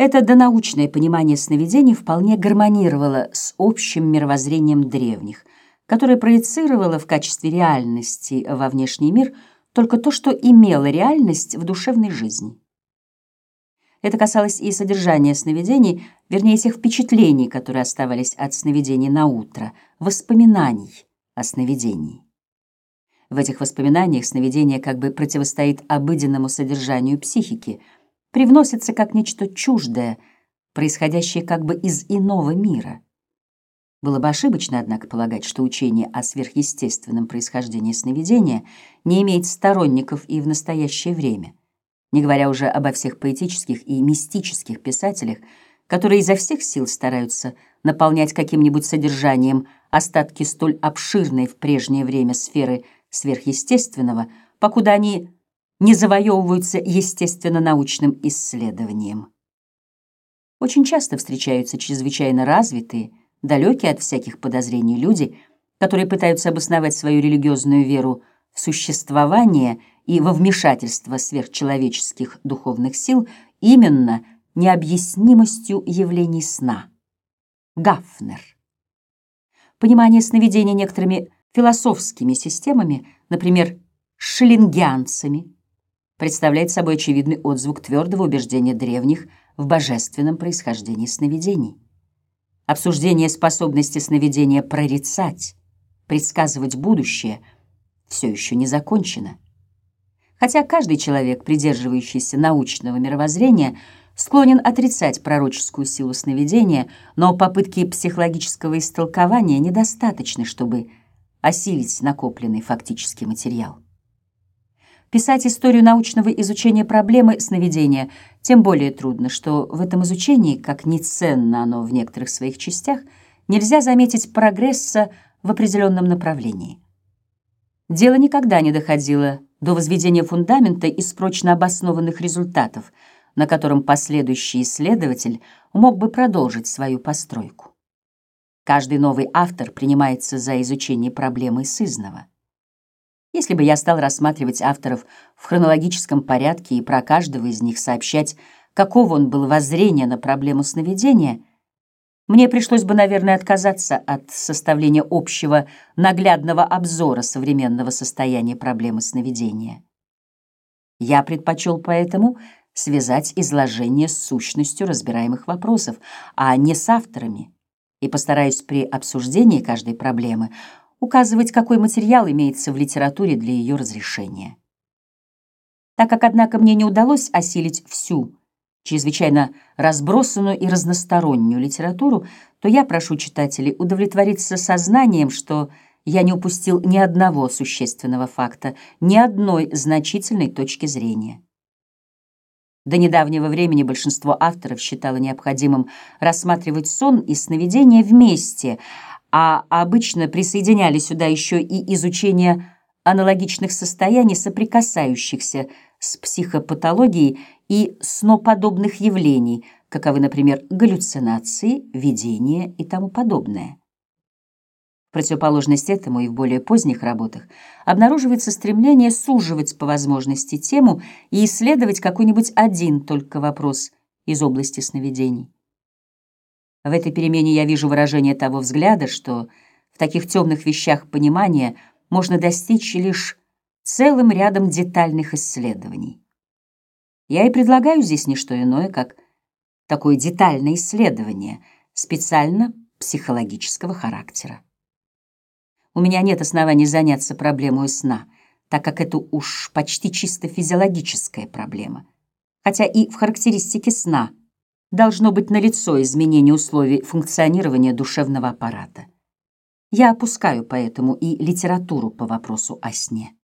Это донаучное понимание сновидений вполне гармонировало с общим мировоззрением древних, которое проецировало в качестве реальности во внешний мир только то, что имело реальность в душевной жизни. Это касалось и содержания сновидений, вернее, тех впечатлений, которые оставались от сновидений на утро, воспоминаний о сновидении. В этих воспоминаниях сновидение как бы противостоит обыденному содержанию психики, привносится как нечто чуждое, происходящее как бы из иного мира. Было бы ошибочно, однако, полагать, что учение о сверхъестественном происхождении сновидения не имеет сторонников и в настоящее время, не говоря уже обо всех поэтических и мистических писателях, которые изо всех сил стараются наполнять каким-нибудь содержанием остатки столь обширной в прежнее время сферы сверхъестественного, покуда они не завоевываются естественно-научным исследованием. Очень часто встречаются чрезвычайно развитые, далекие от всяких подозрений люди, которые пытаются обосновать свою религиозную веру в существование и во вмешательство сверхчеловеческих духовных сил именно необъяснимостью явлений сна. Гафнер. Понимание сновидения некоторыми философскими системами, например, шиллингианцами, представляет собой очевидный отзвук твердого убеждения древних в божественном происхождении сновидений. Обсуждение способности сновидения прорицать, предсказывать будущее все еще не закончено. Хотя каждый человек, придерживающийся научного мировоззрения, склонен отрицать пророческую силу сновидения, но попытки психологического истолкования недостаточны, чтобы осилить накопленный фактический материал. Писать историю научного изучения проблемы сновидения тем более трудно, что в этом изучении, как ни ценно оно в некоторых своих частях, нельзя заметить прогресса в определенном направлении. Дело никогда не доходило до возведения фундамента из прочно обоснованных результатов, на котором последующий исследователь мог бы продолжить свою постройку. Каждый новый автор принимается за изучение проблемы сызного. Если бы я стал рассматривать авторов в хронологическом порядке и про каждого из них сообщать, какого он был воззрения на проблему сновидения, мне пришлось бы, наверное, отказаться от составления общего наглядного обзора современного состояния проблемы сновидения. Я предпочел поэтому связать изложение с сущностью разбираемых вопросов, а не с авторами, и постараюсь при обсуждении каждой проблемы указывать, какой материал имеется в литературе для ее разрешения. Так как, однако, мне не удалось осилить всю, чрезвычайно разбросанную и разностороннюю литературу, то я прошу читателей удовлетвориться сознанием, что я не упустил ни одного существенного факта, ни одной значительной точки зрения. До недавнего времени большинство авторов считало необходимым рассматривать сон и сновидение вместе — а обычно присоединяли сюда еще и изучение аналогичных состояний, соприкасающихся с психопатологией и сноподобных явлений, каковы, например, галлюцинации, видения и тому подобное. В противоположность этому и в более поздних работах обнаруживается стремление суживать по возможности тему и исследовать какой-нибудь один только вопрос из области сновидений. В этой перемене я вижу выражение того взгляда, что в таких темных вещах понимания можно достичь лишь целым рядом детальных исследований. Я и предлагаю здесь не что иное, как такое детальное исследование, специально психологического характера. У меня нет оснований заняться проблемой сна, так как это уж почти чисто физиологическая проблема. Хотя и в характеристике сна – должно быть налицо изменение условий функционирования душевного аппарата. Я опускаю поэтому и литературу по вопросу о сне.